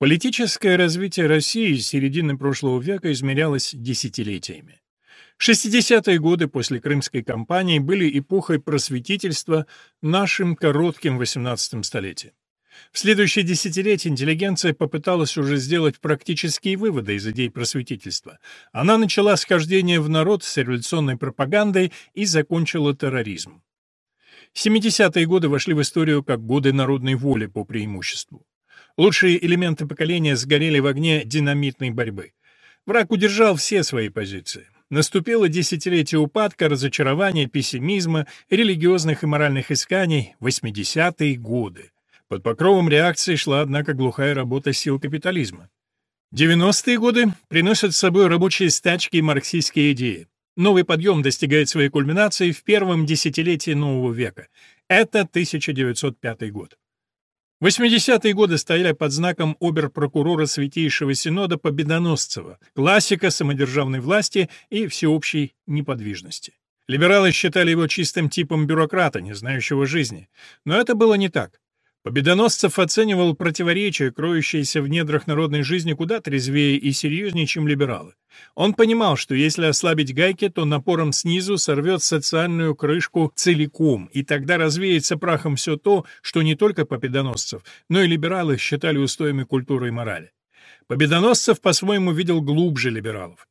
Политическое развитие России с середины прошлого века измерялось десятилетиями. 60-е годы после Крымской кампании были эпохой просветительства нашим коротким XVIII столетием. В следующее десятилетие интеллигенция попыталась уже сделать практические выводы из идей просветительства. Она начала схождение в народ с революционной пропагандой и закончила терроризм. 70-е годы вошли в историю как годы народной воли по преимуществу. Лучшие элементы поколения сгорели в огне динамитной борьбы. Враг удержал все свои позиции. Наступило десятилетие упадка, разочарования, пессимизма, религиозных и моральных исканий, 80-е годы. Под покровом реакции шла, однако, глухая работа сил капитализма. 90-е годы приносят с собой рабочие стачки и марксистские идеи. Новый подъем достигает своей кульминации в первом десятилетии нового века. Это 1905 год. 80-е годы стояли под знаком обер-прокурора Святейшего Синода Победоносцева, классика самодержавной власти и всеобщей неподвижности. Либералы считали его чистым типом бюрократа, не знающего жизни. Но это было не так. Победоносцев оценивал противоречия, кроющиеся в недрах народной жизни, куда трезвее и серьезнее, чем либералы. Он понимал, что если ослабить гайки, то напором снизу сорвет социальную крышку целиком, и тогда развеется прахом все то, что не только победоносцев, но и либералы считали устоями культуры и морали. Победоносцев по-своему видел глубже либералов.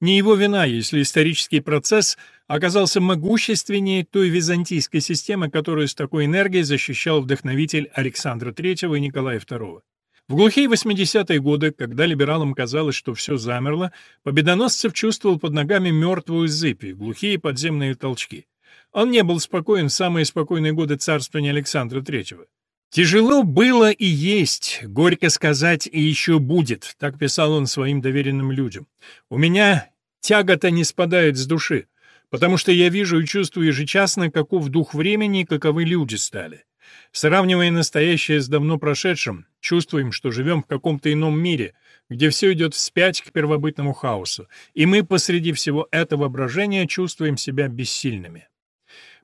Не его вина, если исторический процесс оказался могущественнее той византийской системы, которую с такой энергией защищал вдохновитель Александра III и Николая II. В глухие 80-е годы, когда либералам казалось, что все замерло, Победоносцев чувствовал под ногами мертвую зыбь глухие подземные толчки. Он не был спокоен в самые спокойные годы царствования Александра III. «Тяжело было и есть, горько сказать и еще будет», — так писал он своим доверенным людям. «У меня тяга-то не спадает с души, потому что я вижу и чувствую ежечасно, каков дух времени и каковы люди стали. Сравнивая настоящее с давно прошедшим, чувствуем, что живем в каком-то ином мире, где все идет вспять к первобытному хаосу, и мы посреди всего этого брожения чувствуем себя бессильными.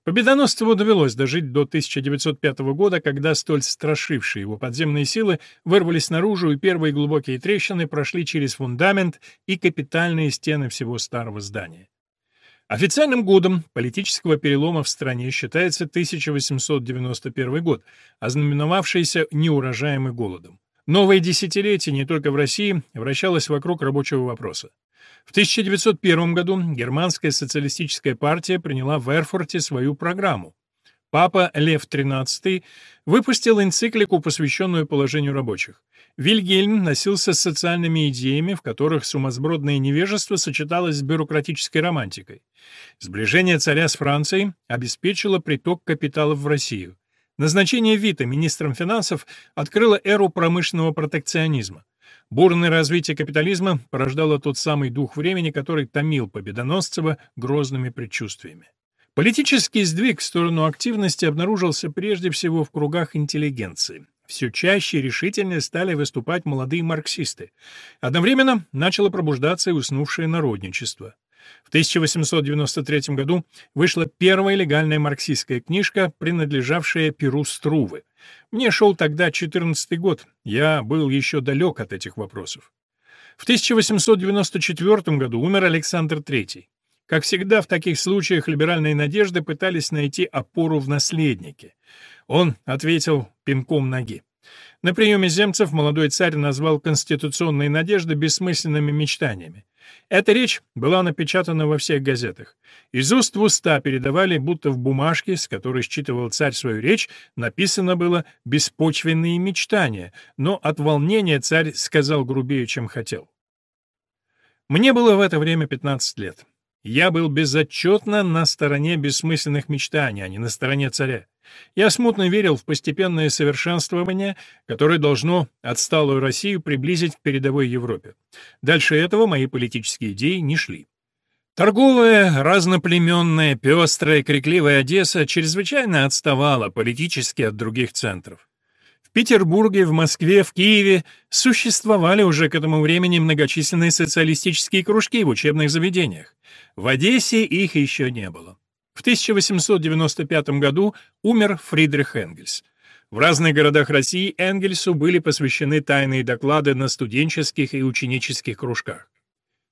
Победоносцеву довелось дожить до 1905 года, когда столь страшившие его подземные силы вырвались наружу, и первые глубокие трещины прошли через фундамент и капитальные стены всего старого здания. Официальным годом политического перелома в стране считается 1891 год, ознаменовавшийся неурожаем и голодом. Новое десятилетие не только в России вращалось вокруг рабочего вопроса. В 1901 году германская социалистическая партия приняла в Эрфурте свою программу. Папа Лев XIII выпустил энциклику, посвященную положению рабочих. Вильгельм носился с социальными идеями, в которых сумасбродное невежество сочеталось с бюрократической романтикой. Сближение царя с Францией обеспечило приток капиталов в Россию. Назначение Вита министром финансов открыло эру промышленного протекционизма. Бурное развитие капитализма порождало тот самый дух времени, который томил Победоносцева грозными предчувствиями. Политический сдвиг в сторону активности обнаружился прежде всего в кругах интеллигенции. Все чаще и решительнее стали выступать молодые марксисты. Одновременно начало пробуждаться и уснувшее народничество. В 1893 году вышла первая легальная марксистская книжка, принадлежавшая Перу Струвы. Мне шел тогда 14 год, я был еще далек от этих вопросов. В 1894 году умер Александр III. Как всегда в таких случаях либеральные надежды пытались найти опору в наследнике. Он ответил пинком ноги. На приеме земцев молодой царь назвал конституционные надежды бессмысленными мечтаниями. Эта речь была напечатана во всех газетах. Из уст в уста передавали, будто в бумажке, с которой считывал царь свою речь, написано было «беспочвенные мечтания», но от волнения царь сказал грубее, чем хотел. Мне было в это время 15 лет. Я был безотчетно на стороне бессмысленных мечтаний, а не на стороне царя. Я смутно верил в постепенное совершенствование, которое должно отсталую Россию приблизить к передовой Европе. Дальше этого мои политические идеи не шли. Торговая, разноплеменная, пестрая, крикливая Одесса чрезвычайно отставала политически от других центров. Петербурге, в Москве, в Киеве существовали уже к этому времени многочисленные социалистические кружки в учебных заведениях. В Одессе их еще не было. В 1895 году умер Фридрих Энгельс. В разных городах России Энгельсу были посвящены тайные доклады на студенческих и ученических кружках.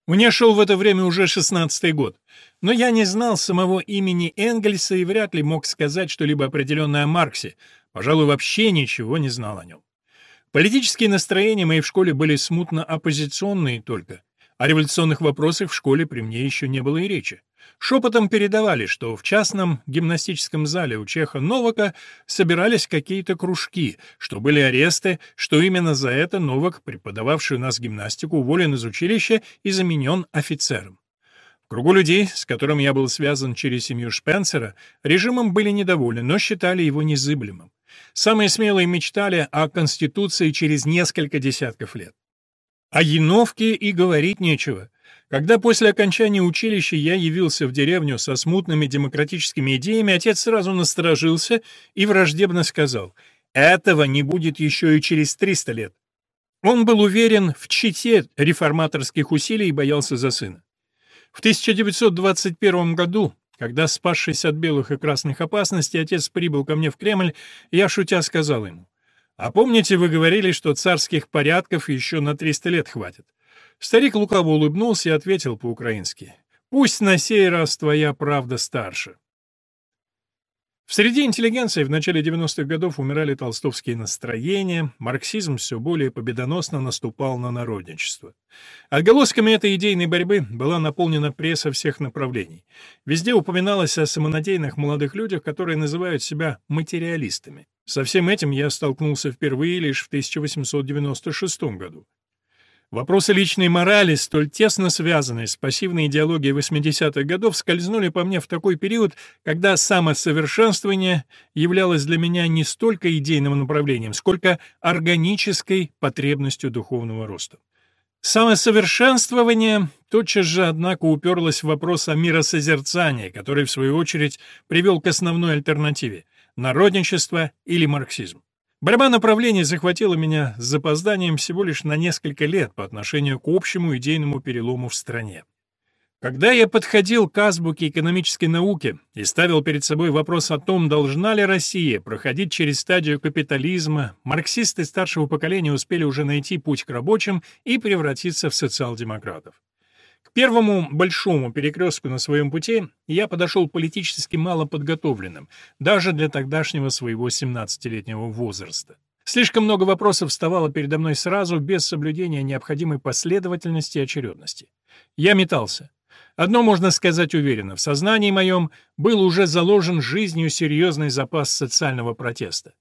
Мне шел в это время уже шестнадцатый год, но я не знал самого имени Энгельса и вряд ли мог сказать что-либо определенное о Марксе, пожалуй, вообще ничего не знал о нем. Политические настроения мои в школе были смутно оппозиционные только. О революционных вопросах в школе при мне еще не было и речи. Шепотом передавали, что в частном гимнастическом зале у Чеха Новака собирались какие-то кружки, что были аресты, что именно за это Новак, преподававший у нас гимнастику, уволен из училища и заменен офицером. В кругу людей, с которым я был связан через семью Шпенсера, режимом были недовольны, но считали его незыблемым. Самые смелые мечтали о Конституции через несколько десятков лет. О Яновке и говорить нечего. Когда после окончания училища я явился в деревню со смутными демократическими идеями, отец сразу насторожился и враждебно сказал «Этого не будет еще и через 300 лет». Он был уверен в чите реформаторских усилий и боялся за сына. В 1921 году, когда, спасшись от белых и красных опасностей, отец прибыл ко мне в Кремль, я, шутя, сказал ему а помните, вы говорили, что царских порядков еще на 300 лет хватит? Старик лукаво улыбнулся и ответил по-украински. «Пусть на сей раз твоя правда старше». В среде интеллигенции в начале 90-х годов умирали толстовские настроения, марксизм все более победоносно наступал на народничество. Отголосками этой идейной борьбы была наполнена пресса всех направлений. Везде упоминалось о самонадеянных молодых людях, которые называют себя материалистами. Со всем этим я столкнулся впервые лишь в 1896 году. Вопросы личной морали, столь тесно связанные с пассивной идеологией 80-х годов, скользнули по мне в такой период, когда самосовершенствование являлось для меня не столько идейным направлением, сколько органической потребностью духовного роста. Самосовершенствование тотчас же, однако, уперлось в вопрос о миросозерцании, который, в свою очередь, привел к основной альтернативе — народничество или марксизм. Борьба направлений захватила меня с запозданием всего лишь на несколько лет по отношению к общему идейному перелому в стране. Когда я подходил к азбуке экономической науки и ставил перед собой вопрос о том, должна ли Россия проходить через стадию капитализма, марксисты старшего поколения успели уже найти путь к рабочим и превратиться в социал-демократов. Первому большому перекрестку на своем пути я подошел политически малоподготовленным, даже для тогдашнего своего 17-летнего возраста. Слишком много вопросов вставало передо мной сразу, без соблюдения необходимой последовательности и очередности. Я метался. Одно можно сказать уверенно, в сознании моем был уже заложен жизнью серьезный запас социального протеста.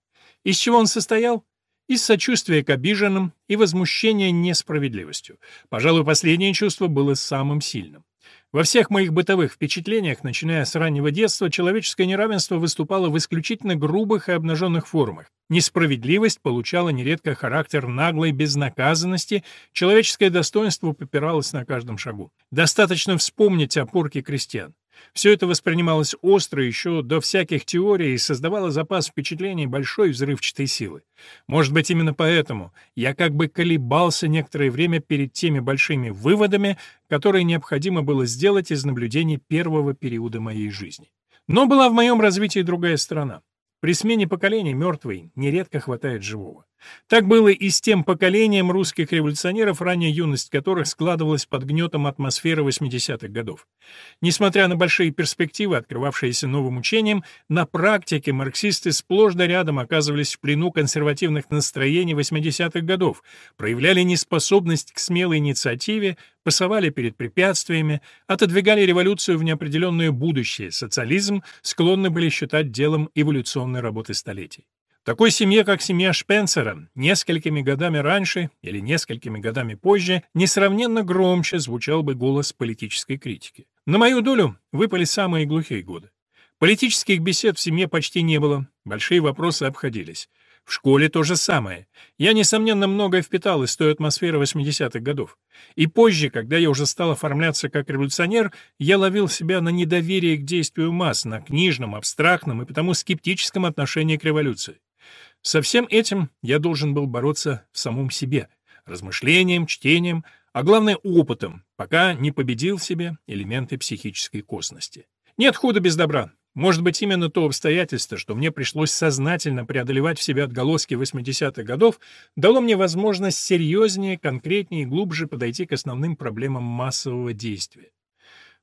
Из чего он состоял? Из сочувствия к обиженным и возмущения несправедливостью. Пожалуй, последнее чувство было самым сильным. Во всех моих бытовых впечатлениях, начиная с раннего детства, человеческое неравенство выступало в исключительно грубых и обнаженных формах. Несправедливость получала нередко характер наглой безнаказанности, человеческое достоинство попиралось на каждом шагу. Достаточно вспомнить о порке крестьян. Все это воспринималось остро еще до всяких теорий и создавало запас впечатлений большой взрывчатой силы. Может быть, именно поэтому я как бы колебался некоторое время перед теми большими выводами, которые необходимо было сделать из наблюдений первого периода моей жизни. Но была в моем развитии другая сторона. При смене поколений мертвой нередко хватает живого. Так было и с тем поколением русских революционеров, ранняя юность которых складывалась под гнетом атмосферы 80-х годов. Несмотря на большие перспективы, открывавшиеся новым учением, на практике марксисты сплошь да рядом оказывались в плену консервативных настроений 80-х годов, проявляли неспособность к смелой инициативе, пасовали перед препятствиями, отодвигали революцию в неопределенное будущее, социализм склонны были считать делом эволюционной работы столетий такой семье, как семья Шпенсера, несколькими годами раньше или несколькими годами позже несравненно громче звучал бы голос политической критики. На мою долю выпали самые глухие годы. Политических бесед в семье почти не было, большие вопросы обходились. В школе то же самое. Я, несомненно, многое впитал из той атмосферы 80-х годов. И позже, когда я уже стал оформляться как революционер, я ловил себя на недоверие к действию масс, на книжном, абстрактном и потому скептическом отношении к революции. Со всем этим я должен был бороться в самом себе, размышлением, чтением, а главное опытом, пока не победил в себе элементы психической косности. Нет худа без добра. Может быть, именно то обстоятельство, что мне пришлось сознательно преодолевать в себе отголоски 80-х годов, дало мне возможность серьезнее, конкретнее и глубже подойти к основным проблемам массового действия.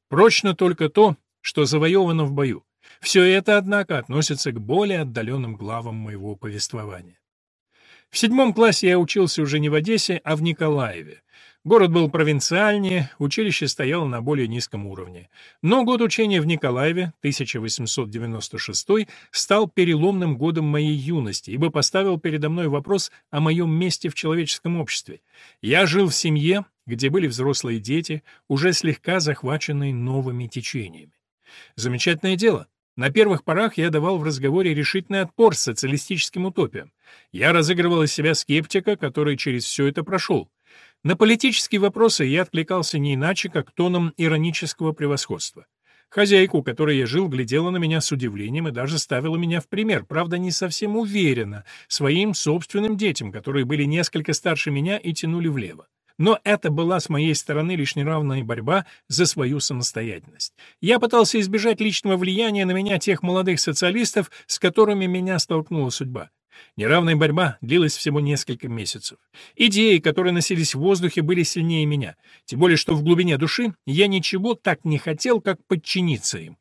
Прочно только то, что завоевано в бою. Все это, однако, относится к более отдаленным главам моего повествования. В седьмом классе я учился уже не в Одессе, а в Николаеве. Город был провинциальнее, училище стояло на более низком уровне. Но год учения в Николаеве, 1896, стал переломным годом моей юности, ибо поставил передо мной вопрос о моем месте в человеческом обществе. Я жил в семье, где были взрослые дети, уже слегка захваченные новыми течениями. Замечательное дело. На первых порах я давал в разговоре решительный отпор социалистическим утопиям. Я разыгрывал из себя скептика, который через все это прошел. На политические вопросы я откликался не иначе, как тоном иронического превосходства. Хозяйка, у которой я жил, глядела на меня с удивлением и даже ставила меня в пример, правда, не совсем уверенно, своим собственным детям, которые были несколько старше меня и тянули влево. Но это была с моей стороны лишь неравная борьба за свою самостоятельность. Я пытался избежать личного влияния на меня тех молодых социалистов, с которыми меня столкнула судьба. Неравная борьба длилась всего несколько месяцев. Идеи, которые носились в воздухе, были сильнее меня. Тем более, что в глубине души я ничего так не хотел, как подчиниться им.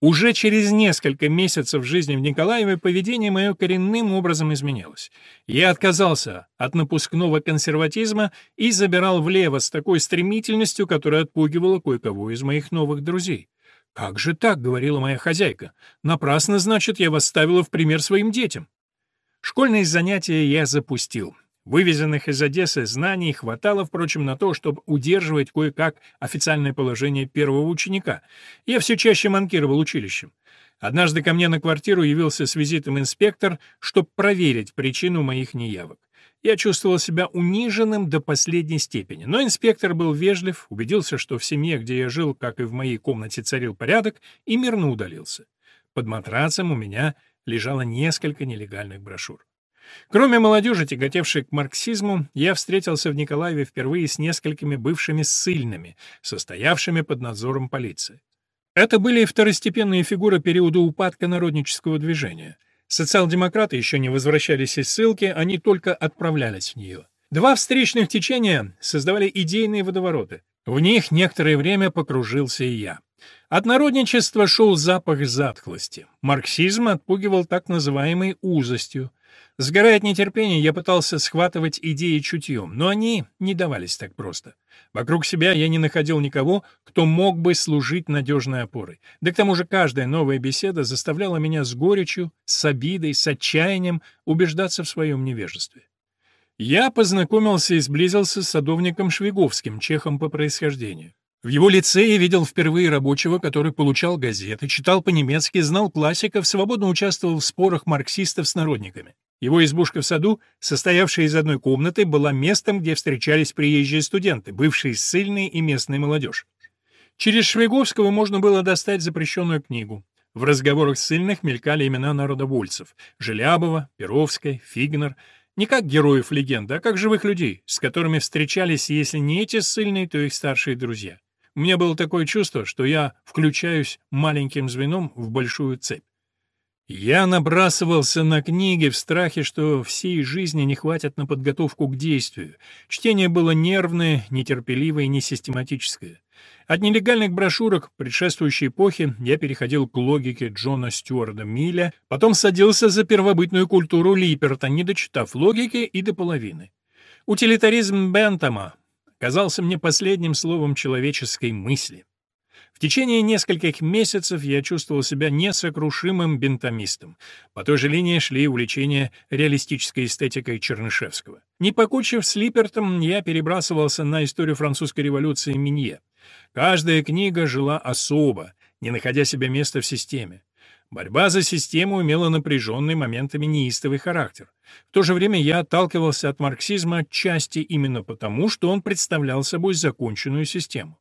Уже через несколько месяцев жизни в Николаеве поведение мое коренным образом изменилось. Я отказался от напускного консерватизма и забирал влево с такой стремительностью, которая отпугивала кое-кого из моих новых друзей. «Как же так?» — говорила моя хозяйка. «Напрасно, значит, я вас ставила в пример своим детям». Школьные занятия я запустил. Вывезенных из Одессы знаний хватало, впрочем, на то, чтобы удерживать кое-как официальное положение первого ученика. Я все чаще манкировал училищем. Однажды ко мне на квартиру явился с визитом инспектор, чтобы проверить причину моих неявок. Я чувствовал себя униженным до последней степени, но инспектор был вежлив, убедился, что в семье, где я жил, как и в моей комнате, царил порядок, и мирно удалился. Под матрацем у меня лежало несколько нелегальных брошюр. Кроме молодежи, тяготевшей к марксизму, я встретился в Николаеве впервые с несколькими бывшими ссыльными, состоявшими под надзором полиции. Это были второстепенные фигуры периода упадка народнического движения. Социал-демократы еще не возвращались из ссылки, они только отправлялись в нее. Два встречных течения создавали идейные водовороты. В них некоторое время покружился и я. От народничества шел запах затхлости. Марксизм отпугивал так называемой узостью. Сгорая от нетерпения, я пытался схватывать идеи чутьем, но они не давались так просто. Вокруг себя я не находил никого, кто мог бы служить надежной опорой. Да к тому же каждая новая беседа заставляла меня с горечью, с обидой, с отчаянием убеждаться в своем невежестве. Я познакомился и сблизился с садовником Швиговским, чехом по происхождению. В его лице я видел впервые рабочего, который получал газеты, читал по-немецки, знал классиков, свободно участвовал в спорах марксистов с народниками. Его избушка в саду, состоявшая из одной комнаты, была местом, где встречались приезжие студенты, бывшие ссыльные и местная молодежь. Через Швейговского можно было достать запрещенную книгу. В разговорах ссыльных мелькали имена народовольцев — Желябова, Перовской, Фигнер — не как героев легенды, а как живых людей, с которыми встречались, если не эти ссыльные, то их старшие друзья. У меня было такое чувство, что я включаюсь маленьким звеном в большую цепь. Я набрасывался на книги в страхе, что всей жизни не хватит на подготовку к действию. Чтение было нервное, нетерпеливое и несистематическое. От нелегальных брошюрок предшествующей эпохи я переходил к логике Джона Стюарда Милля, потом садился за первобытную культуру Липерта, не дочитав логики и до половины. Утилитаризм Бентама казался мне последним словом человеческой мысли. Течение нескольких месяцев я чувствовал себя несокрушимым бентамистом. По той же линии шли увлечения реалистической эстетикой Чернышевского. Не покучив с Липертом, я перебрасывался на историю французской революции Минье. Каждая книга жила особо, не находя себе места в системе. Борьба за систему имела напряженный моментами неистовый характер. В то же время я отталкивался от марксизма отчасти именно потому, что он представлял собой законченную систему.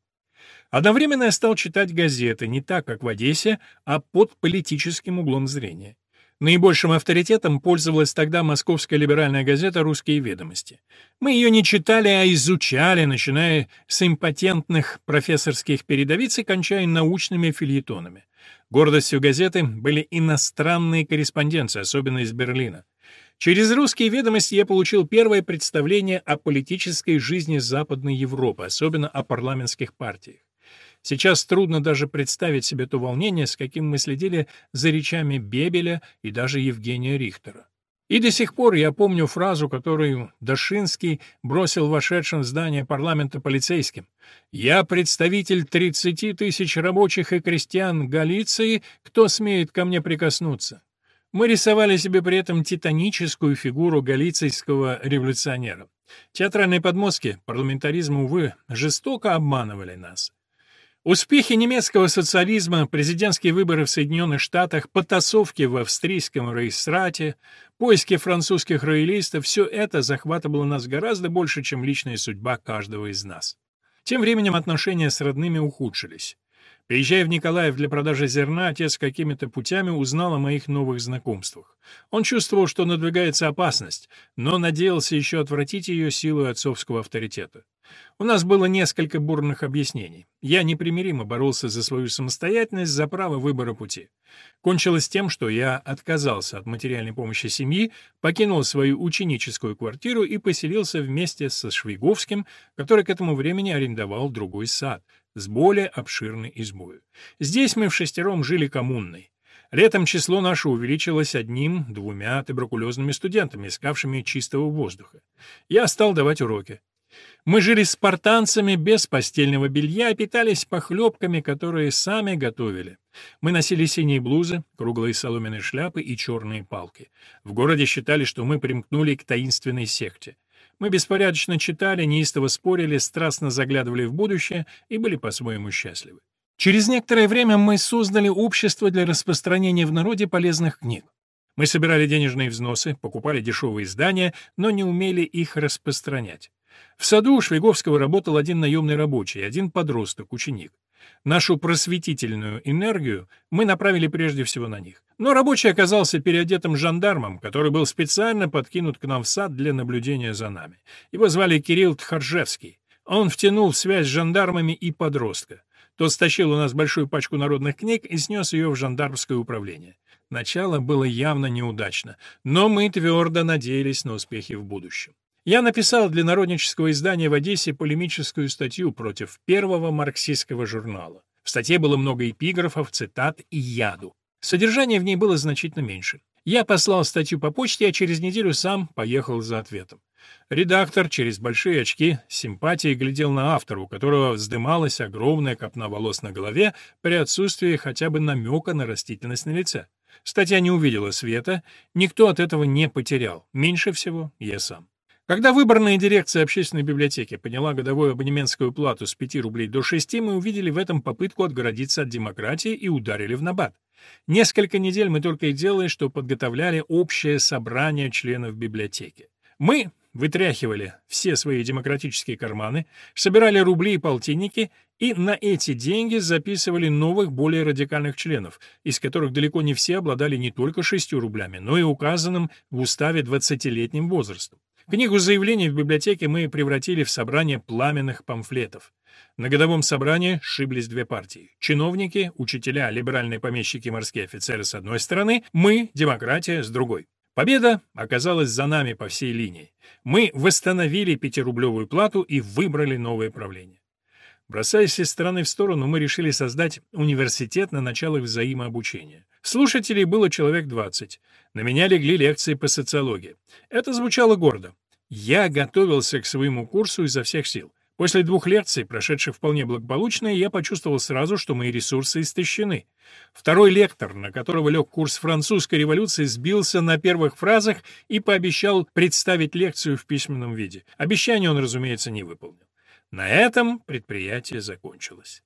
Одновременно я стал читать газеты не так, как в Одессе, а под политическим углом зрения. Наибольшим авторитетом пользовалась тогда московская либеральная газета «Русские ведомости». Мы ее не читали, а изучали, начиная с импотентных профессорских передовиц и кончая научными фильетонами. Гордостью газеты были иностранные корреспонденции, особенно из Берлина. Через русские ведомости я получил первое представление о политической жизни Западной Европы, особенно о парламентских партиях. Сейчас трудно даже представить себе то волнение, с каким мы следили за речами Бебеля и даже Евгения Рихтера. И до сих пор я помню фразу, которую Дашинский бросил вошедшим в здание парламента полицейским. «Я представитель 30 тысяч рабочих и крестьян Галиции, кто смеет ко мне прикоснуться?» Мы рисовали себе при этом титаническую фигуру галицийского революционера. Театральные подмостки парламентаризма, увы, жестоко обманывали нас. Успехи немецкого социализма, президентские выборы в Соединенных Штатах, потасовки в австрийском рейхсрате, поиски французских роялистов — все это захватывало нас гораздо больше, чем личная судьба каждого из нас. Тем временем отношения с родными ухудшились. Приезжая в Николаев для продажи зерна, отец какими-то путями узнал о моих новых знакомствах. Он чувствовал, что надвигается опасность, но надеялся еще отвратить ее силой отцовского авторитета. У нас было несколько бурных объяснений. Я непримиримо боролся за свою самостоятельность, за право выбора пути. Кончилось тем, что я отказался от материальной помощи семьи, покинул свою ученическую квартиру и поселился вместе со Швейговским, который к этому времени арендовал другой сад — с более обширной избою. Здесь мы в шестером жили коммунной. Летом число наше увеличилось одним-двумя туберкулезными студентами, искавшими чистого воздуха. Я стал давать уроки. Мы жили спартанцами без постельного белья питались похлебками, которые сами готовили. Мы носили синие блузы, круглые соломенные шляпы и черные палки. В городе считали, что мы примкнули к таинственной секте. Мы беспорядочно читали, неистово спорили, страстно заглядывали в будущее и были по-своему счастливы. Через некоторое время мы создали общество для распространения в народе полезных книг. Мы собирали денежные взносы, покупали дешевые издания, но не умели их распространять. В саду у Швейговского работал один наемный рабочий, один подросток, ученик. Нашу просветительную энергию мы направили прежде всего на них. Но рабочий оказался переодетым жандармом, который был специально подкинут к нам в сад для наблюдения за нами. Его звали Кирилл Тхаржевский. Он втянул в связь с жандармами и подростка. Тот стащил у нас большую пачку народных книг и снес ее в жандармское управление. Начало было явно неудачно, но мы твердо надеялись на успехи в будущем. Я написал для народнического издания в Одессе полемическую статью против первого марксистского журнала. В статье было много эпиграфов, цитат и яду. Содержание в ней было значительно меньше. Я послал статью по почте, а через неделю сам поехал за ответом. Редактор через большие очки с симпатией глядел на автора, у которого вздымалась огромная копна волос на голове при отсутствии хотя бы намека на растительность на лице. Статья не увидела света, никто от этого не потерял, меньше всего я сам. Когда выборная дирекция общественной библиотеки подняла годовую абонементскую плату с 5 рублей до 6, мы увидели в этом попытку отгородиться от демократии и ударили в набат. Несколько недель мы только и делали, что подготовляли общее собрание членов библиотеки. Мы вытряхивали все свои демократические карманы, собирали рубли и полтинники и на эти деньги записывали новых, более радикальных членов, из которых далеко не все обладали не только шестью рублями, но и указанным в уставе 20-летним возрастом. Книгу заявлений в библиотеке мы превратили в собрание пламенных памфлетов. На годовом собрании сшиблись две партии. Чиновники, учителя, либеральные помещики, морские офицеры с одной стороны, мы, демократия, с другой. Победа оказалась за нами по всей линии. Мы восстановили пятирублевую плату и выбрали новое правление. Бросаясь из стороны в сторону, мы решили создать университет на началах взаимообучения. Слушателей было человек 20. На меня легли лекции по социологии. Это звучало гордо. Я готовился к своему курсу изо всех сил. После двух лекций, прошедших вполне благополучно, я почувствовал сразу, что мои ресурсы истощены. Второй лектор, на которого лег курс французской революции, сбился на первых фразах и пообещал представить лекцию в письменном виде. Обещание он, разумеется, не выполнил. На этом предприятие закончилось.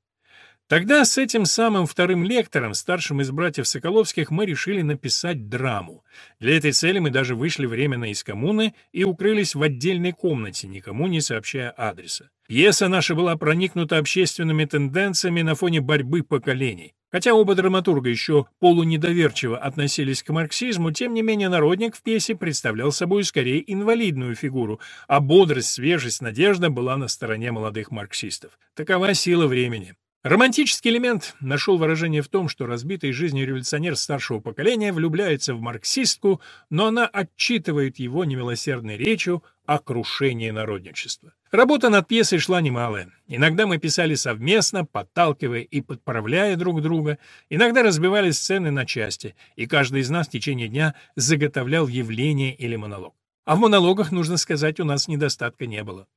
Тогда с этим самым вторым лектором, старшим из братьев Соколовских, мы решили написать драму. Для этой цели мы даже вышли временно из коммуны и укрылись в отдельной комнате, никому не сообщая адреса. Пьеса наша была проникнута общественными тенденциями на фоне борьбы поколений. Хотя оба драматурга еще полунедоверчиво относились к марксизму, тем не менее народник в пьесе представлял собой скорее инвалидную фигуру, а бодрость, свежесть, надежда была на стороне молодых марксистов. Такова сила времени. Романтический элемент нашел выражение в том, что разбитый жизнью революционер старшего поколения влюбляется в марксистку, но она отчитывает его немилосердной речью о крушении народничества. Работа над пьесой шла немалая. Иногда мы писали совместно, подталкивая и подправляя друг друга, иногда разбивали сцены на части, и каждый из нас в течение дня заготовлял явление или монолог. А в монологах, нужно сказать, у нас недостатка не было.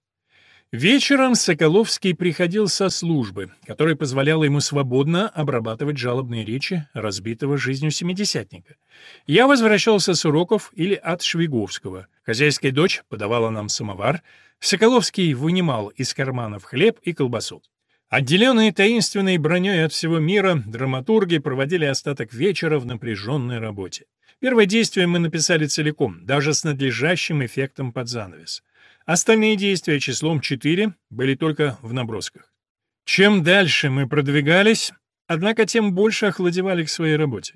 Вечером Соколовский приходил со службы, которая позволяла ему свободно обрабатывать жалобные речи разбитого жизнью семидесятника. Я возвращался с уроков или от Швиговского. Хозяйская дочь подавала нам самовар. Соколовский вынимал из карманов хлеб и колбасу. Отделенные таинственной броней от всего мира, драматурги проводили остаток вечера в напряженной работе. Первое действие мы написали целиком, даже с надлежащим эффектом под занавес. Остальные действия числом 4 были только в набросках. Чем дальше мы продвигались, однако тем больше охладевали к своей работе.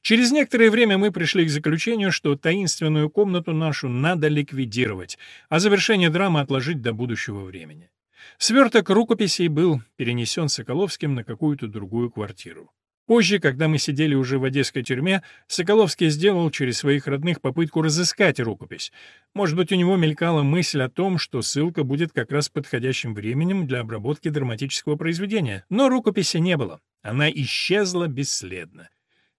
Через некоторое время мы пришли к заключению, что таинственную комнату нашу надо ликвидировать, а завершение драмы отложить до будущего времени. Сверток рукописей был перенесен Соколовским на какую-то другую квартиру. Позже, когда мы сидели уже в одесской тюрьме, Соколовский сделал через своих родных попытку разыскать рукопись. Может быть, у него мелькала мысль о том, что ссылка будет как раз подходящим временем для обработки драматического произведения. Но рукописи не было. Она исчезла бесследно.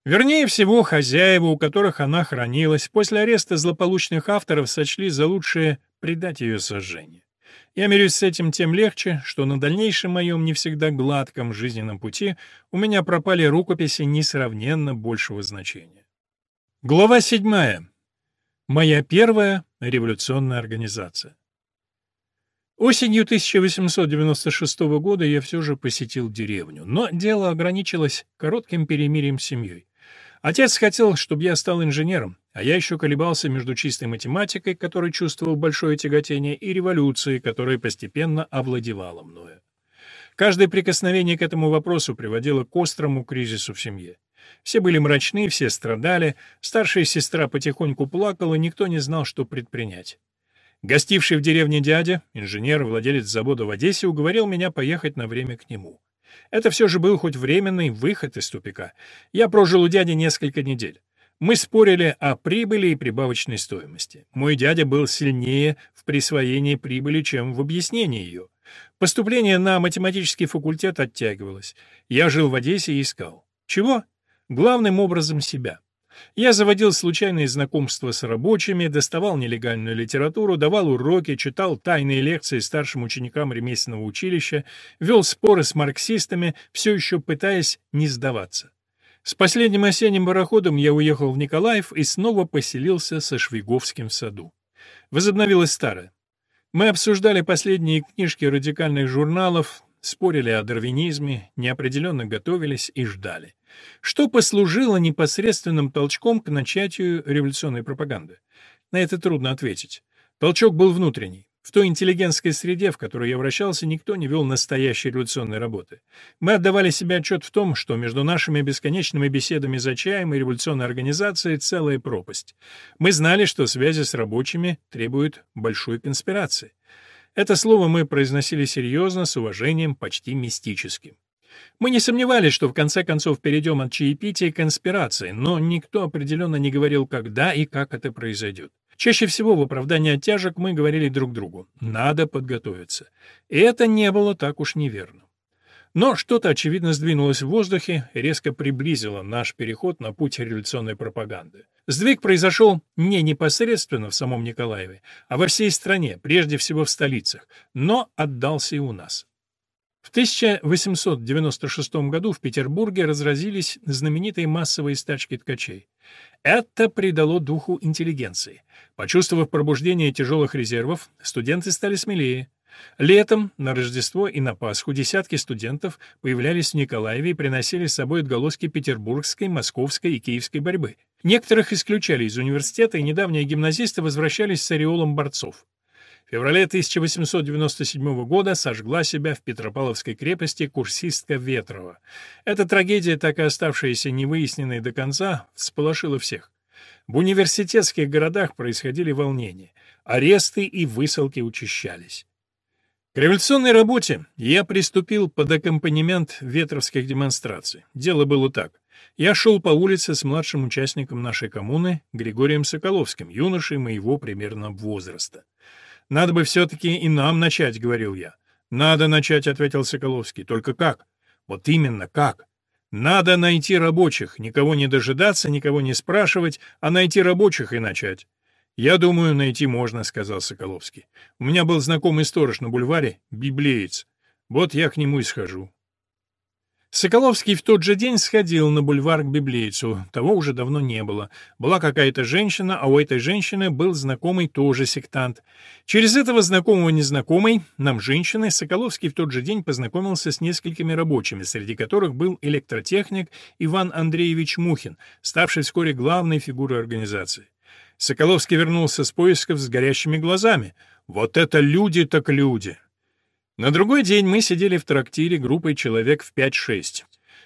Вернее всего, хозяева, у которых она хранилась, после ареста злополучных авторов сочли за лучшее предать ее сожжению. Я мирюсь с этим тем легче, что на дальнейшем моем не всегда гладком жизненном пути у меня пропали рукописи несравненно большего значения. Глава 7. Моя первая революционная организация. Осенью 1896 года я все же посетил деревню, но дело ограничилось коротким перемирием с семьей. Отец хотел, чтобы я стал инженером, а я еще колебался между чистой математикой, которой чувствовал большое тяготение, и революцией, которая постепенно овладевала мною. Каждое прикосновение к этому вопросу приводило к острому кризису в семье. Все были мрачны, все страдали, старшая сестра потихоньку плакала, никто не знал, что предпринять. Гостивший в деревне дядя, инженер, владелец завода в Одессе, уговорил меня поехать на время к нему. Это все же был хоть временный выход из тупика. Я прожил у дяди несколько недель. Мы спорили о прибыли и прибавочной стоимости. Мой дядя был сильнее в присвоении прибыли, чем в объяснении ее. Поступление на математический факультет оттягивалось. Я жил в Одессе и искал. Чего? Главным образом себя. Я заводил случайные знакомства с рабочими, доставал нелегальную литературу, давал уроки, читал тайные лекции старшим ученикам ремесленного училища, вел споры с марксистами, все еще пытаясь не сдаваться. С последним осенним пароходом я уехал в Николаев и снова поселился со Швиговским в саду. Возобновилось старое. Мы обсуждали последние книжки радикальных журналов, спорили о дарвинизме, неопределенно готовились и ждали. Что послужило непосредственным толчком к начатию революционной пропаганды? На это трудно ответить. Толчок был внутренний. В той интеллигентской среде, в которой я вращался, никто не вел настоящей революционной работы. Мы отдавали себе отчет в том, что между нашими бесконечными беседами за чаем и революционной организацией целая пропасть. Мы знали, что связи с рабочими требуют большой конспирации. Это слово мы произносили серьезно, с уважением, почти мистическим. Мы не сомневались, что в конце концов перейдем от чаепития к конспирации, но никто определенно не говорил, когда и как это произойдет. Чаще всего в оправдании оттяжек мы говорили друг другу «надо подготовиться». И это не было так уж неверно. Но что-то, очевидно, сдвинулось в воздухе резко приблизило наш переход на путь революционной пропаганды. Сдвиг произошел не непосредственно в самом Николаеве, а во всей стране, прежде всего в столицах, но отдался и у нас. В 1896 году в Петербурге разразились знаменитые массовые стачки ткачей. Это придало духу интеллигенции. Почувствовав пробуждение тяжелых резервов, студенты стали смелее. Летом, на Рождество и на Пасху десятки студентов появлялись в Николаеве и приносили с собой отголоски петербургской, московской и киевской борьбы. Некоторых исключали из университета, и недавние гимназисты возвращались с ореолом борцов феврале 1897 года сожгла себя в Петропавловской крепости курсистка Ветрова. Эта трагедия, так и оставшаяся невыясненной до конца, всполошила всех. В университетских городах происходили волнения, аресты и высылки учащались. К революционной работе я приступил под аккомпанемент ветровских демонстраций. Дело было так. Я шел по улице с младшим участником нашей коммуны, Григорием Соколовским, юношей моего примерно возраста. «Надо бы все-таки и нам начать», — говорил я. «Надо начать», — ответил Соколовский. «Только как?» «Вот именно как?» «Надо найти рабочих, никого не дожидаться, никого не спрашивать, а найти рабочих и начать. «Я думаю, найти можно», — сказал Соколовский. «У меня был знакомый сторож на бульваре, библеец. Вот я к нему и схожу». Соколовский в тот же день сходил на бульвар к библейцу. Того уже давно не было. Была какая-то женщина, а у этой женщины был знакомый тоже сектант. Через этого знакомого незнакомый, нам женщины, Соколовский в тот же день познакомился с несколькими рабочими, среди которых был электротехник Иван Андреевич Мухин, ставший вскоре главной фигурой организации. Соколовский вернулся с поисков с горящими глазами. «Вот это люди так люди!» На другой день мы сидели в трактире группой человек в 5-6.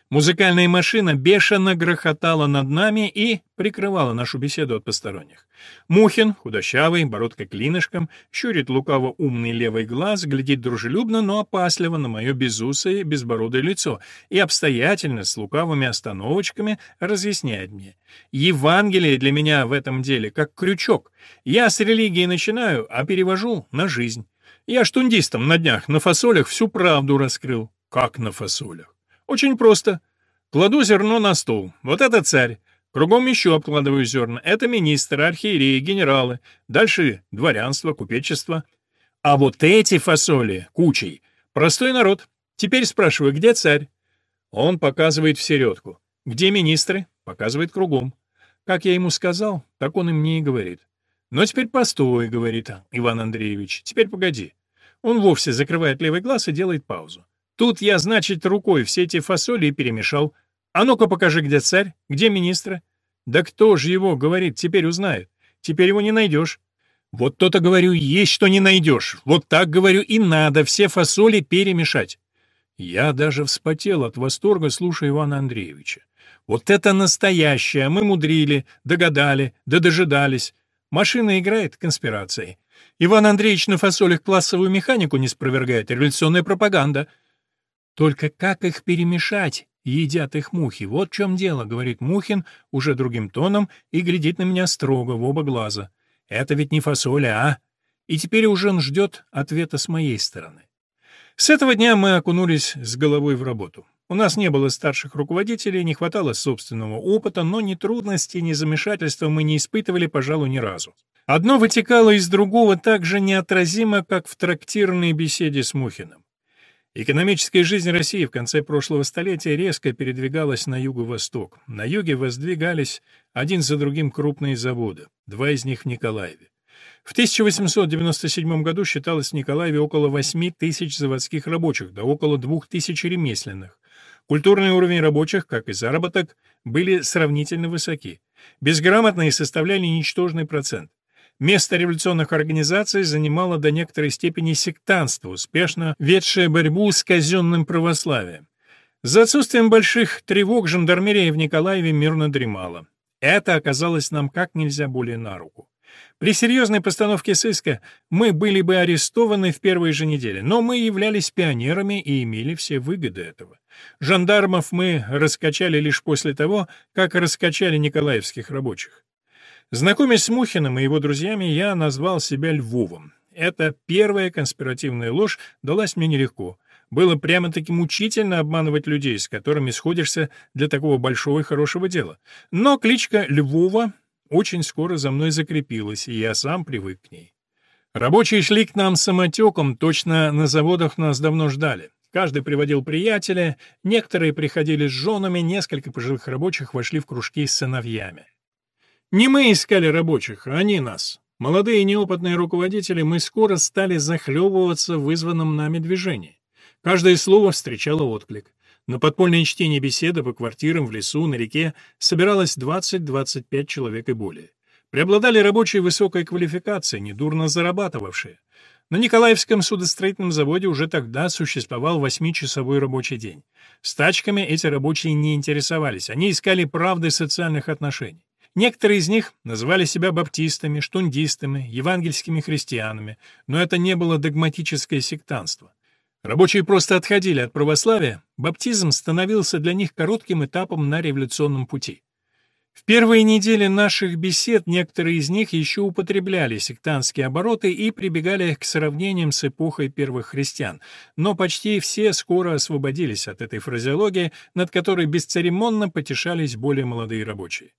Музыкальная машина бешено грохотала над нами и прикрывала нашу беседу от посторонних. Мухин, худощавый, бородка клинышком, щурит лукаво умный левый глаз, глядит дружелюбно, но опасливо на мое безусое безбородое лицо и обстоятельно, с лукавыми остановочками, разъясняет мне. Евангелие для меня в этом деле как крючок. Я с религии начинаю, а перевожу на жизнь. Я штундистом на днях на фасолях всю правду раскрыл. Как на фасолях? Очень просто. Кладу зерно на стол. Вот это царь. Кругом еще обкладываю зерна. Это министры, архиереи, генералы. Дальше дворянство, купечество. А вот эти фасоли кучей. Простой народ. Теперь спрашиваю, где царь? Он показывает в середку. Где министры? Показывает кругом. Как я ему сказал, так он и мне и говорит. «Но теперь постой», — говорит Иван Андреевич. «Теперь погоди». Он вовсе закрывает левый глаз и делает паузу. Тут я, значит, рукой все эти фасоли перемешал. А ну-ка покажи, где царь, где министры. Да кто же его, говорит, теперь узнает. Теперь его не найдешь. Вот то-то, говорю, есть что не найдешь. Вот так, говорю, и надо все фасоли перемешать. Я даже вспотел от восторга, слушая Ивана Андреевича. Вот это настоящее, мы мудрили, догадали, да дожидались. Машина играет конспирацией. Иван Андреевич на фасолях классовую механику не спровергает, революционная пропаганда — только как их перемешать? Едят их мухи. Вот в чем дело, говорит Мухин уже другим тоном и глядит на меня строго в оба глаза. Это ведь не фасоля, а? И теперь уже он ждет ответа с моей стороны. С этого дня мы окунулись с головой в работу. У нас не было старших руководителей, не хватало собственного опыта, но ни трудностей, ни замешательства мы не испытывали, пожалуй, ни разу. Одно вытекало из другого так же неотразимо, как в трактирной беседе с Мухиным. Экономическая жизнь России в конце прошлого столетия резко передвигалась на юго-восток. На юге воздвигались один за другим крупные заводы, два из них в Николаеве. В 1897 году считалось в Николаеве около 8 тысяч заводских рабочих, да около 2 тысяч ремесленных. Культурный уровень рабочих, как и заработок, были сравнительно высоки. Безграмотные составляли ничтожный процент. Место революционных организаций занимало до некоторой степени сектантство, успешно ведшее борьбу с казенным православием. За отсутствием больших тревог жандармерия в Николаеве мирно дремала. Это оказалось нам как нельзя более на руку. При серьезной постановке сыска мы были бы арестованы в первые же недели, но мы являлись пионерами и имели все выгоды этого. Жандармов мы раскачали лишь после того, как раскачали николаевских рабочих. Знакомясь с Мухиным и его друзьями, я назвал себя Львовым. Эта первая конспиративная ложь далась мне нелегко. Было прямо-таки мучительно обманывать людей, с которыми сходишься для такого большого и хорошего дела. Но кличка Львова очень скоро за мной закрепилась, и я сам привык к ней. Рабочие шли к нам самотеком, точно на заводах нас давно ждали. Каждый приводил приятеля, некоторые приходили с женами, несколько пожилых рабочих вошли в кружки с сыновьями. Не мы искали рабочих, а они нас. Молодые неопытные руководители, мы скоро стали захлебываться в вызванном нами движении. Каждое слово встречало отклик. На подпольное чтение беседы по квартирам в лесу, на реке собиралось 20-25 человек и более. Преобладали рабочие высокой квалификации, недурно зарабатывавшие. На Николаевском судостроительном заводе уже тогда существовал восьмичасовой рабочий день. С тачками эти рабочие не интересовались, они искали правды социальных отношений. Некоторые из них называли себя баптистами, штундистами, евангельскими христианами, но это не было догматическое сектанство. Рабочие просто отходили от православия, баптизм становился для них коротким этапом на революционном пути. В первые недели наших бесед некоторые из них еще употребляли сектантские обороты и прибегали к сравнениям с эпохой первых христиан, но почти все скоро освободились от этой фразеологии, над которой бесцеремонно потешались более молодые рабочие.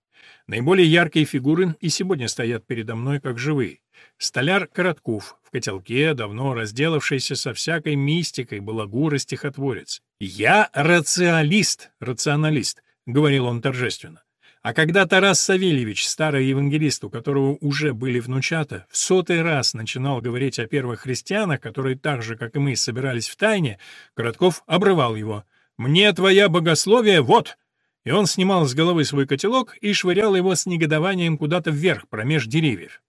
Наиболее яркие фигуры и сегодня стоят передо мной как живые. Столяр Коротков, в котелке, давно разделавшийся со всякой мистикой, балагур и стихотворец. «Я рационалист, рационалист», — говорил он торжественно. А когда Тарас Савельевич, старый евангелист, у которого уже были внучата, в сотый раз начинал говорить о первых христианах, которые так же, как и мы, собирались в тайне, Коротков обрывал его. «Мне твоя богословие, вот!» И он снимал с головы свой котелок и швырял его с негодованием куда-то вверх, промеж деревьев.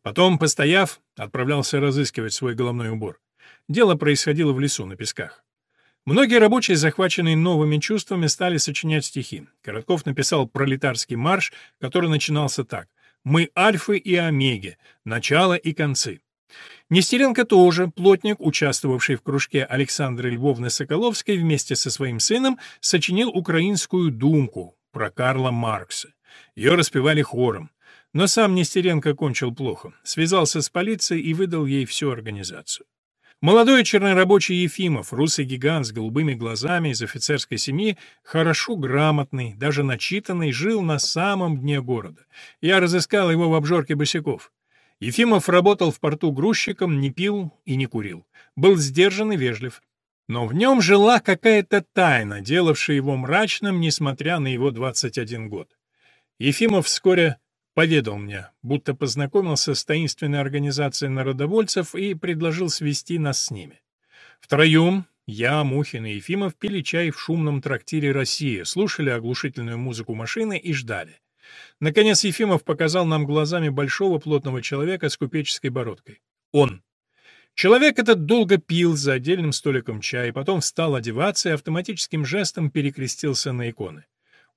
Потом, постояв, отправлялся разыскивать свой головной убор. Дело происходило в лесу на песках. Многие рабочие, захваченные новыми чувствами, стали сочинять стихи. Коротков написал пролетарский марш, который начинался так «Мы альфы и омеги, начало и концы». Нестеренко тоже, плотник, участвовавший в кружке Александры Львовны Соколовской вместе со своим сыном, сочинил украинскую думку про Карла Маркса. Ее распевали хором. Но сам Нестеренко кончил плохо, связался с полицией и выдал ей всю организацию. Молодой чернорабочий Ефимов, русый гигант с голубыми глазами из офицерской семьи, хорошо грамотный, даже начитанный, жил на самом дне города. Я разыскал его в обжорке босиков. Ефимов работал в порту грузчиком, не пил и не курил. Был сдержан и вежлив. Но в нем жила какая-то тайна, делавшая его мрачным, несмотря на его 21 год. Ефимов вскоре Поведал мне, будто познакомился с таинственной организацией народовольцев и предложил свести нас с ними. Втроем, я, Мухин и Ефимов, пили чай в шумном трактире «Россия», слушали оглушительную музыку машины и ждали. Наконец Ефимов показал нам глазами большого плотного человека с купеческой бородкой. Он. Человек этот долго пил за отдельным столиком чая, потом встал одеваться и автоматическим жестом перекрестился на иконы.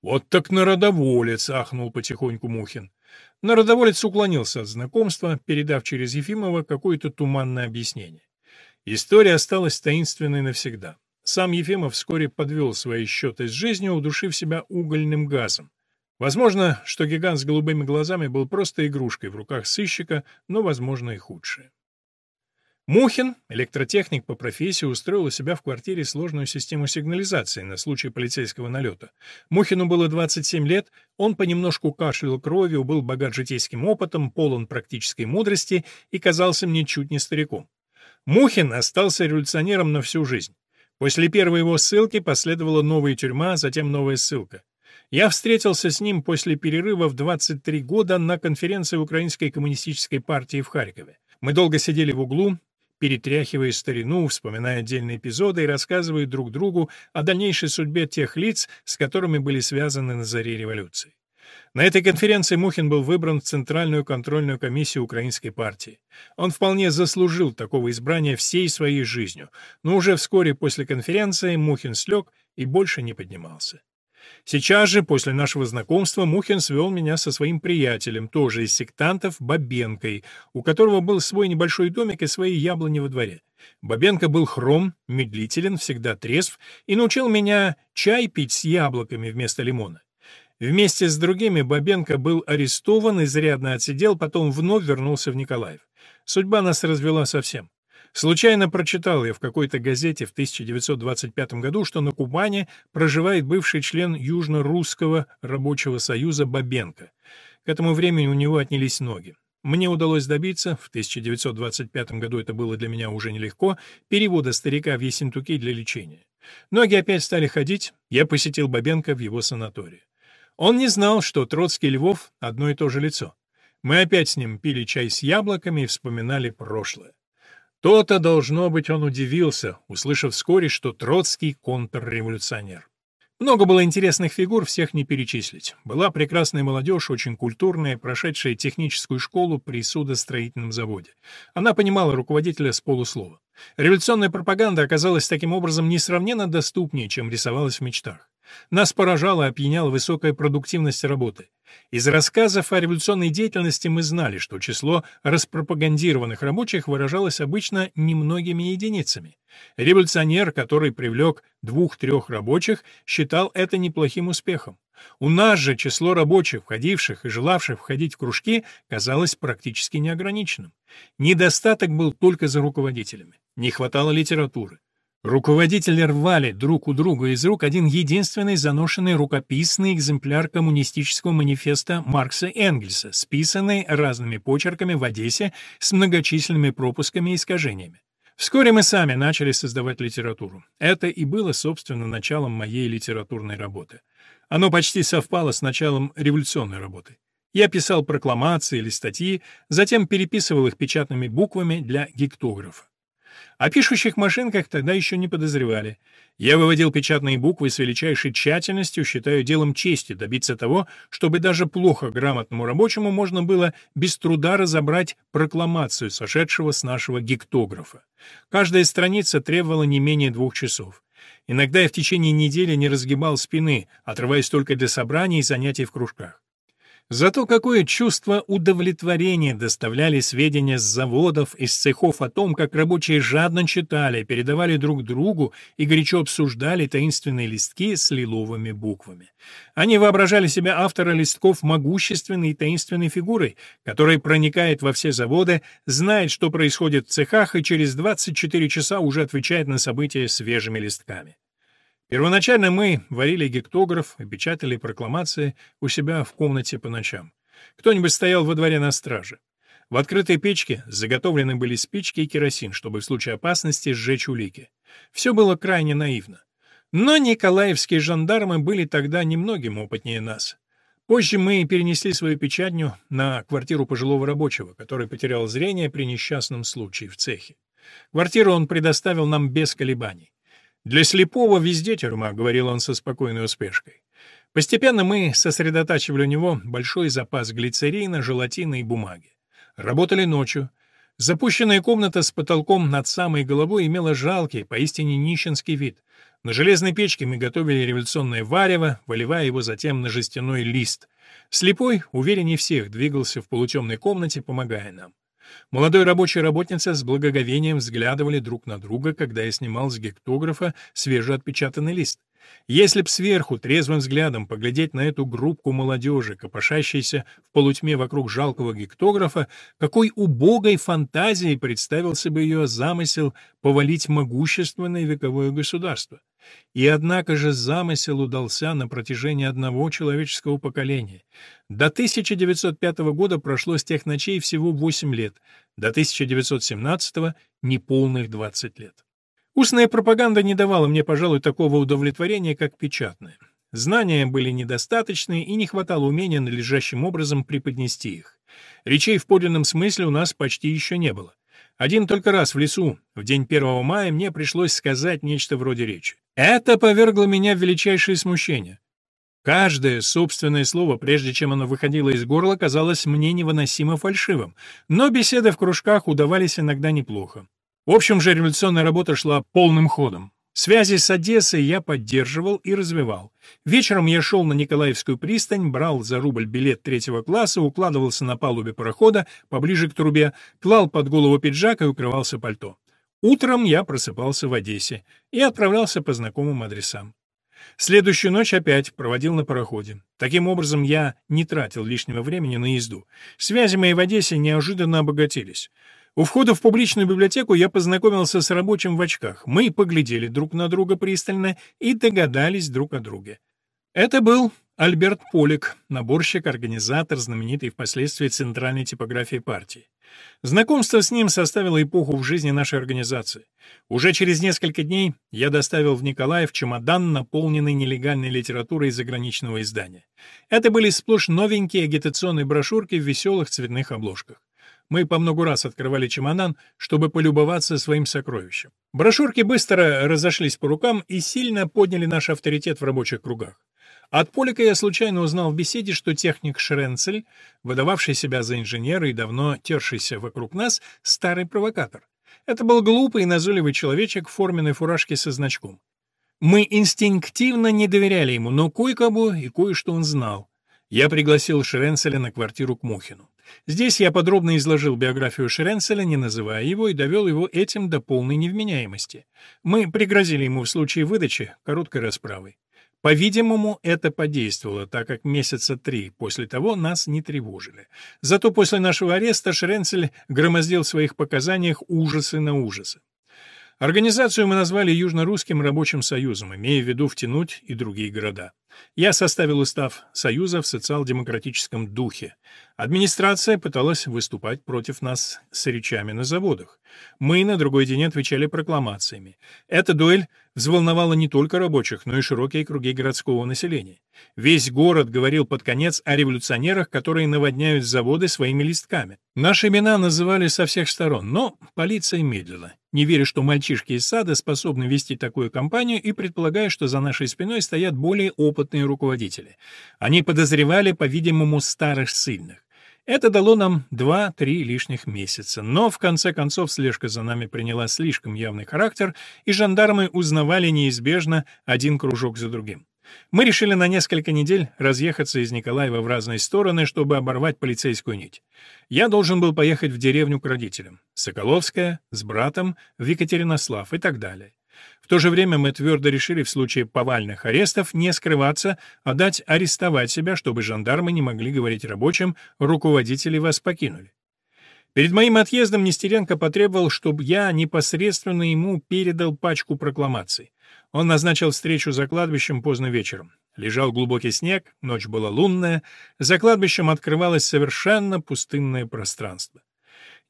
«Вот так народоволец!» — ахнул потихоньку Мухин. Народоволец уклонился от знакомства, передав через Ефимова какое-то туманное объяснение. История осталась таинственной навсегда. Сам Ефимов вскоре подвел свои счеты с жизнью, удушив себя угольным газом. Возможно, что гигант с голубыми глазами был просто игрушкой в руках сыщика, но, возможно, и худшее. Мухин, электротехник по профессии, устроил у себя в квартире сложную систему сигнализации на случай полицейского налета. Мухину было 27 лет, он понемножку кашлял кровью, был богат житейским опытом, полон практической мудрости и казался мне чуть не стариком. Мухин остался революционером на всю жизнь. После первой его ссылки последовала новая тюрьма, затем новая ссылка. Я встретился с ним после перерыва в 23 года на конференции Украинской коммунистической партии в Харькове. Мы долго сидели в углу, перетряхивая старину, вспоминая отдельные эпизоды и рассказывая друг другу о дальнейшей судьбе тех лиц, с которыми были связаны на заре революции. На этой конференции Мухин был выбран в Центральную контрольную комиссию Украинской партии. Он вполне заслужил такого избрания всей своей жизнью, но уже вскоре после конференции Мухин слег и больше не поднимался. Сейчас же, после нашего знакомства, Мухин свел меня со своим приятелем, тоже из сектантов, Бабенкой, у которого был свой небольшой домик и свои яблони во дворе. Бабенко был хром, медлителен, всегда трезв, и научил меня чай пить с яблоками вместо лимона. Вместе с другими Бабенко был арестован, изрядно отсидел, потом вновь вернулся в Николаев. Судьба нас развела совсем. Случайно прочитал я в какой-то газете в 1925 году, что на Кубани проживает бывший член Южно-Русского рабочего союза Бабенко. К этому времени у него отнялись ноги. Мне удалось добиться, в 1925 году это было для меня уже нелегко, перевода старика в Ессентуки для лечения. Ноги опять стали ходить, я посетил Бабенко в его санатории. Он не знал, что Троцкий и Львов — одно и то же лицо. Мы опять с ним пили чай с яблоками и вспоминали прошлое. То-то, должно быть, он удивился, услышав вскоре, что Троцкий — контрреволюционер. Много было интересных фигур, всех не перечислить. Была прекрасная молодежь, очень культурная, прошедшая техническую школу при судостроительном заводе. Она понимала руководителя с полуслова. Революционная пропаганда оказалась таким образом несравненно доступнее, чем рисовалась в мечтах. Нас поражала и опьяняла высокая продуктивность работы. Из рассказов о революционной деятельности мы знали, что число распропагандированных рабочих выражалось обычно немногими единицами. Революционер, который привлек двух-трех рабочих, считал это неплохим успехом. У нас же число рабочих, входивших и желавших входить в кружки, казалось практически неограниченным. Недостаток был только за руководителями. Не хватало литературы. Руководители рвали друг у друга из рук один единственный заношенный рукописный экземпляр коммунистического манифеста Маркса Энгельса, списанный разными почерками в Одессе с многочисленными пропусками и искажениями. Вскоре мы сами начали создавать литературу. Это и было, собственно, началом моей литературной работы. Оно почти совпало с началом революционной работы. Я писал прокламации или статьи, затем переписывал их печатными буквами для гектографа. О пишущих машинках тогда еще не подозревали. Я выводил печатные буквы с величайшей тщательностью, считаю делом чести добиться того, чтобы даже плохо грамотному рабочему можно было без труда разобрать прокламацию, сошедшего с нашего гектографа. Каждая страница требовала не менее двух часов. Иногда я в течение недели не разгибал спины, отрываясь только для собраний и занятий в кружках. Зато какое чувство удовлетворения доставляли сведения с заводов, из цехов о том, как рабочие жадно читали, передавали друг другу и горячо обсуждали таинственные листки с лиловыми буквами. Они воображали себя автора листков могущественной и таинственной фигурой, которая проникает во все заводы, знает, что происходит в цехах и через 24 часа уже отвечает на события свежими листками. Первоначально мы варили гектограф печатали прокламации у себя в комнате по ночам. Кто-нибудь стоял во дворе на страже. В открытой печке заготовлены были спички и керосин, чтобы в случае опасности сжечь улики. Все было крайне наивно. Но николаевские жандармы были тогда немногим опытнее нас. Позже мы перенесли свою печатню на квартиру пожилого рабочего, который потерял зрение при несчастном случае в цехе. Квартиру он предоставил нам без колебаний. «Для слепого везде тюрьма», — говорил он со спокойной успешкой. Постепенно мы сосредотачивали у него большой запас глицерина, желатина и бумаги. Работали ночью. Запущенная комната с потолком над самой головой имела жалкий, поистине нищенский вид. На железной печке мы готовили революционное варево, выливая его затем на жестяной лист. Слепой, увереннее всех, двигался в полутемной комнате, помогая нам. Молодой рабочий и работница с благоговением взглядывали друг на друга, когда я снимал с гектографа свежеотпечатанный лист. Если б сверху трезвым взглядом поглядеть на эту группку молодежи, копошащейся в полутьме вокруг жалкого гектографа, какой убогой фантазией представился бы ее замысел повалить могущественное вековое государство. И однако же замысел удался на протяжении одного человеческого поколения. До 1905 года прошло с тех ночей всего 8 лет, до 1917 — неполных 20 лет. Устная пропаганда не давала мне, пожалуй, такого удовлетворения, как печатная. Знания были недостаточны, и не хватало умения надлежащим образом преподнести их. Речей в подлинном смысле у нас почти еще не было. Один только раз в лесу, в день 1 мая, мне пришлось сказать нечто вроде речи. Это повергло меня в величайшее смущение. Каждое собственное слово, прежде чем оно выходило из горла, казалось мне невыносимо фальшивым, но беседы в кружках удавались иногда неплохо. В общем же, революционная работа шла полным ходом. Связи с Одессой я поддерживал и развивал. Вечером я шел на Николаевскую пристань, брал за рубль билет третьего класса, укладывался на палубе парохода, поближе к трубе, клал под голову пиджак и укрывался пальто. Утром я просыпался в Одессе и отправлялся по знакомым адресам. Следующую ночь опять проводил на пароходе. Таким образом, я не тратил лишнего времени на езду. Связи мои в Одессе неожиданно обогатились. У входа в публичную библиотеку я познакомился с рабочим в очках. Мы поглядели друг на друга пристально и догадались друг о друге. Это был Альберт Полик, наборщик, организатор, знаменитый впоследствии Центральной типографии партии. Знакомство с ним составило эпоху в жизни нашей организации. Уже через несколько дней я доставил в Николаев чемодан, наполненный нелегальной литературой из заграничного издания. Это были сплошь новенькие агитационные брошюрки в веселых цветных обложках. Мы по много раз открывали чемодан, чтобы полюбоваться своим сокровищем. Брошюрки быстро разошлись по рукам и сильно подняли наш авторитет в рабочих кругах. От Полика я случайно узнал в беседе, что техник Шренцель, выдававший себя за инженера и давно тершийся вокруг нас, старый провокатор. Это был глупый и назойливый человечек в форменной фуражке со значком. Мы инстинктивно не доверяли ему, но кое-кому и кое-что он знал. Я пригласил Шренцеля на квартиру к Мухину. Здесь я подробно изложил биографию Шренцеля, не называя его, и довел его этим до полной невменяемости. Мы пригрозили ему в случае выдачи короткой расправой. По-видимому, это подействовало, так как месяца три после того нас не тревожили. Зато после нашего ареста Шренцель громоздил в своих показаниях ужасы на ужасы. Организацию мы назвали Южно-Русским рабочим союзом, имея в виду втянуть и другие города. Я составил устав Союза в социал-демократическом духе. Администрация пыталась выступать против нас с речами на заводах. Мы на другой день отвечали прокламациями. Эта дуэль взволновала не только рабочих, но и широкие круги городского населения. Весь город говорил под конец о революционерах, которые наводняют заводы своими листками. Наши имена называли со всех сторон, но полиция медлила, не веря, что мальчишки из сада способны вести такую кампанию и предполагая, что за нашей спиной стоят более опытные руководители. Они подозревали, по-видимому, старых сильных. Это дало нам два-три лишних месяца, но в конце концов слежка за нами приняла слишком явный характер, и жандармы узнавали неизбежно один кружок за другим. Мы решили на несколько недель разъехаться из Николаева в разные стороны, чтобы оборвать полицейскую нить. Я должен был поехать в деревню к родителям. Соколовская, с братом, в Екатеринослав и так далее. В то же время мы твердо решили в случае повальных арестов не скрываться, а дать арестовать себя, чтобы жандармы не могли говорить рабочим «руководители вас покинули». Перед моим отъездом Нестеренко потребовал, чтобы я непосредственно ему передал пачку прокламаций. Он назначил встречу за кладбищем поздно вечером. Лежал глубокий снег, ночь была лунная, за кладбищем открывалось совершенно пустынное пространство.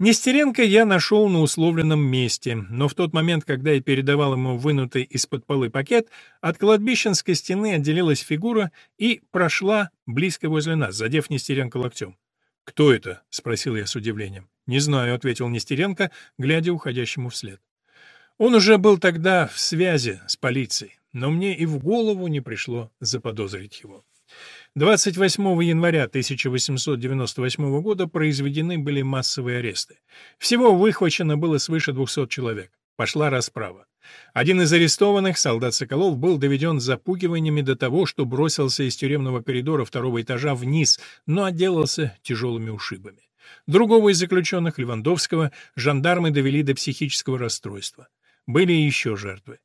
Нестеренко я нашел на условленном месте, но в тот момент, когда я передавал ему вынутый из-под полы пакет, от кладбищенской стены отделилась фигура и прошла близко возле нас, задев Нестеренко локтем. «Кто это?» — спросил я с удивлением. «Не знаю», — ответил Нестеренко, глядя уходящему вслед. Он уже был тогда в связи с полицией, но мне и в голову не пришло заподозрить его. 28 января 1898 года произведены были массовые аресты. Всего выхвачено было свыше 200 человек. Пошла расправа. Один из арестованных, солдат Соколов, был доведен запугиваниями до того, что бросился из тюремного коридора второго этажа вниз, но отделался тяжелыми ушибами. Другого из заключенных, Левандовского, жандармы довели до психического расстройства. Были еще жертвы.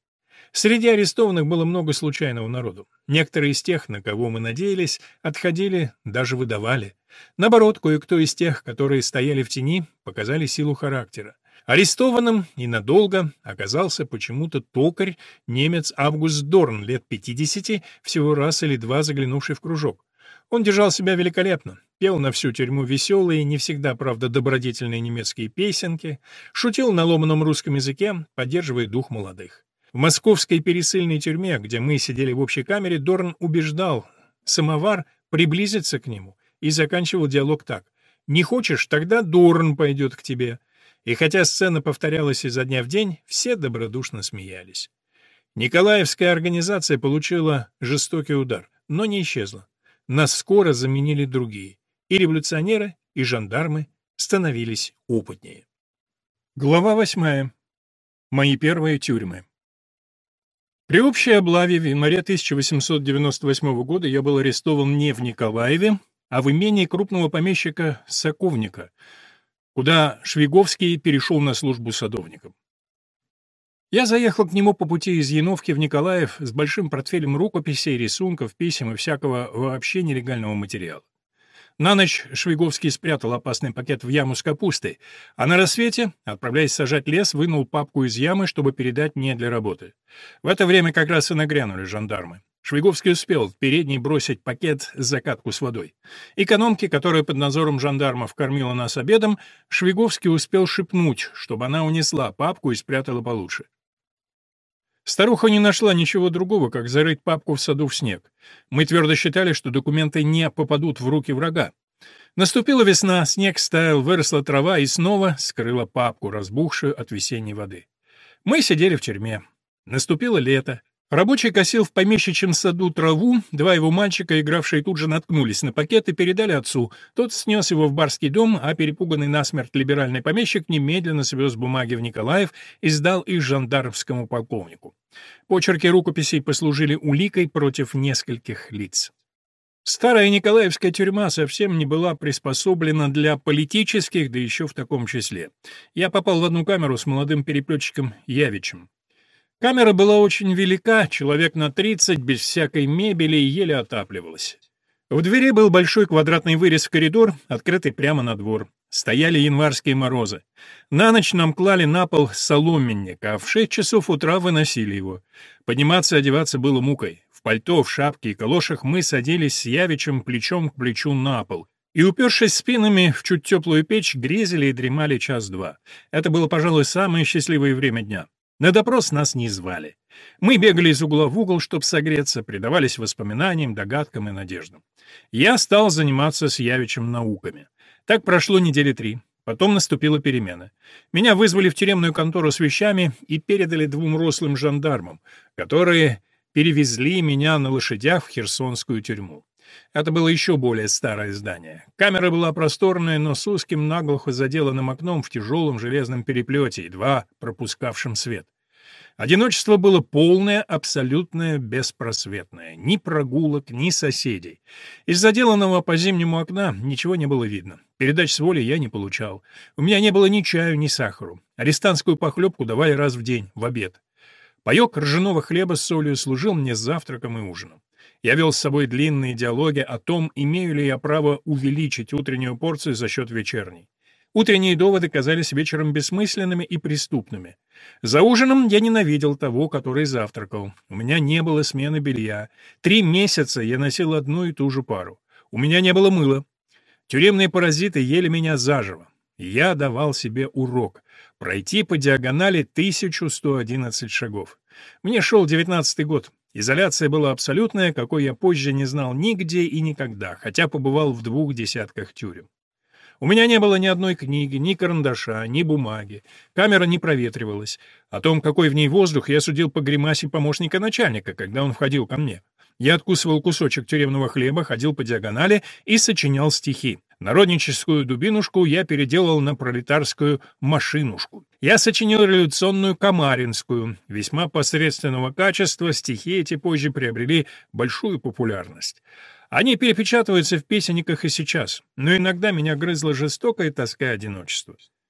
Среди арестованных было много случайного народу. Некоторые из тех, на кого мы надеялись, отходили, даже выдавали. Наоборот, кое-кто из тех, которые стояли в тени, показали силу характера. Арестованным и надолго оказался почему-то токарь, немец Август Дорн, лет 50, всего раз или два заглянувший в кружок. Он держал себя великолепно, пел на всю тюрьму веселые, не всегда, правда, добродетельные немецкие песенки, шутил на ломаном русском языке, поддерживая дух молодых. В московской пересыльной тюрьме, где мы сидели в общей камере, Дорн убеждал самовар приблизиться к нему и заканчивал диалог так. «Не хочешь, тогда Дорн пойдет к тебе». И хотя сцена повторялась изо дня в день, все добродушно смеялись. Николаевская организация получила жестокий удар, но не исчезла. Нас скоро заменили другие. И революционеры, и жандармы становились опытнее. Глава восьмая. Мои первые тюрьмы. При общей облаве в январе 1898 года я был арестован не в Николаеве, а в имении крупного помещика Соковника, куда Швиговский перешел на службу садовником. Я заехал к нему по пути из Яновки в Николаев с большим портфелем рукописей, рисунков, писем и всякого вообще нелегального материала. На ночь Швиговский спрятал опасный пакет в яму с капустой, а на рассвете, отправляясь сажать лес, вынул папку из ямы, чтобы передать мне для работы. В это время как раз и нагрянули жандармы. Швиговский успел в передней бросить пакет с закатку с водой. Экономке, которая под надзором жандармов кормила нас обедом, Швиговский успел шепнуть, чтобы она унесла папку и спрятала получше. Старуха не нашла ничего другого, как зарыть папку в саду в снег. Мы твердо считали, что документы не попадут в руки врага. Наступила весна, снег стаял, выросла трава и снова скрыла папку, разбухшую от весенней воды. Мы сидели в тюрьме. Наступило лето. Рабочий косил в помещичьем саду траву, два его мальчика, игравшие тут же, наткнулись на пакет и передали отцу. Тот снес его в барский дом, а перепуганный насмерть либеральный помещик немедленно свез бумаги в Николаев и сдал их жандармскому полковнику. Почерки рукописей послужили уликой против нескольких лиц. Старая Николаевская тюрьма совсем не была приспособлена для политических, да еще в таком числе. Я попал в одну камеру с молодым переплетчиком Явичем. Камера была очень велика, человек на 30, без всякой мебели и еле отапливалась. В двери был большой квадратный вырез в коридор, открытый прямо на двор. Стояли январские морозы. На ночь нам клали на пол соломенник, а в шесть часов утра выносили его. Подниматься и одеваться было мукой пальто, в шапке и калошах мы садились с Явичем плечом к плечу на пол и, упершись спинами в чуть теплую печь, грезили и дремали час-два. Это было, пожалуй, самое счастливое время дня. На допрос нас не звали. Мы бегали из угла в угол, чтобы согреться, предавались воспоминаниям, догадкам и надеждам. Я стал заниматься с Явичем науками. Так прошло недели три. Потом наступила перемена. Меня вызвали в тюремную контору с вещами и передали двум рослым жандармам, которые перевезли меня на лошадях в Херсонскую тюрьму. Это было еще более старое здание. Камера была просторная, но с узким наглухо заделанным окном в тяжелом железном переплете, едва пропускавшим свет. Одиночество было полное, абсолютное, беспросветное. Ни прогулок, ни соседей. Из заделанного по зимнему окна ничего не было видно. Передач с воли я не получал. У меня не было ни чаю, ни сахару. Арестантскую похлебку давали раз в день, в обед. Паёк ржаного хлеба с солью служил мне завтраком и ужином. Я вел с собой длинные диалоги о том, имею ли я право увеличить утреннюю порцию за счет вечерней. Утренние доводы казались вечером бессмысленными и преступными. За ужином я ненавидел того, который завтракал. У меня не было смены белья. Три месяца я носил одну и ту же пару. У меня не было мыла. Тюремные паразиты ели меня заживо. Я давал себе урок — пройти по диагонали 1111 шагов. Мне шел девятнадцатый год. Изоляция была абсолютная, какой я позже не знал нигде и никогда, хотя побывал в двух десятках тюрем. У меня не было ни одной книги, ни карандаша, ни бумаги. Камера не проветривалась. О том, какой в ней воздух, я судил по гримасе помощника начальника, когда он входил ко мне. Я откусывал кусочек тюремного хлеба, ходил по диагонали и сочинял стихи. Народническую дубинушку я переделал на пролетарскую машинушку. Я сочинил революционную Камаринскую. Весьма посредственного качества стихи эти позже приобрели большую популярность. Они перепечатываются в песенниках и сейчас, но иногда меня грызла жестокая тоска одиночества.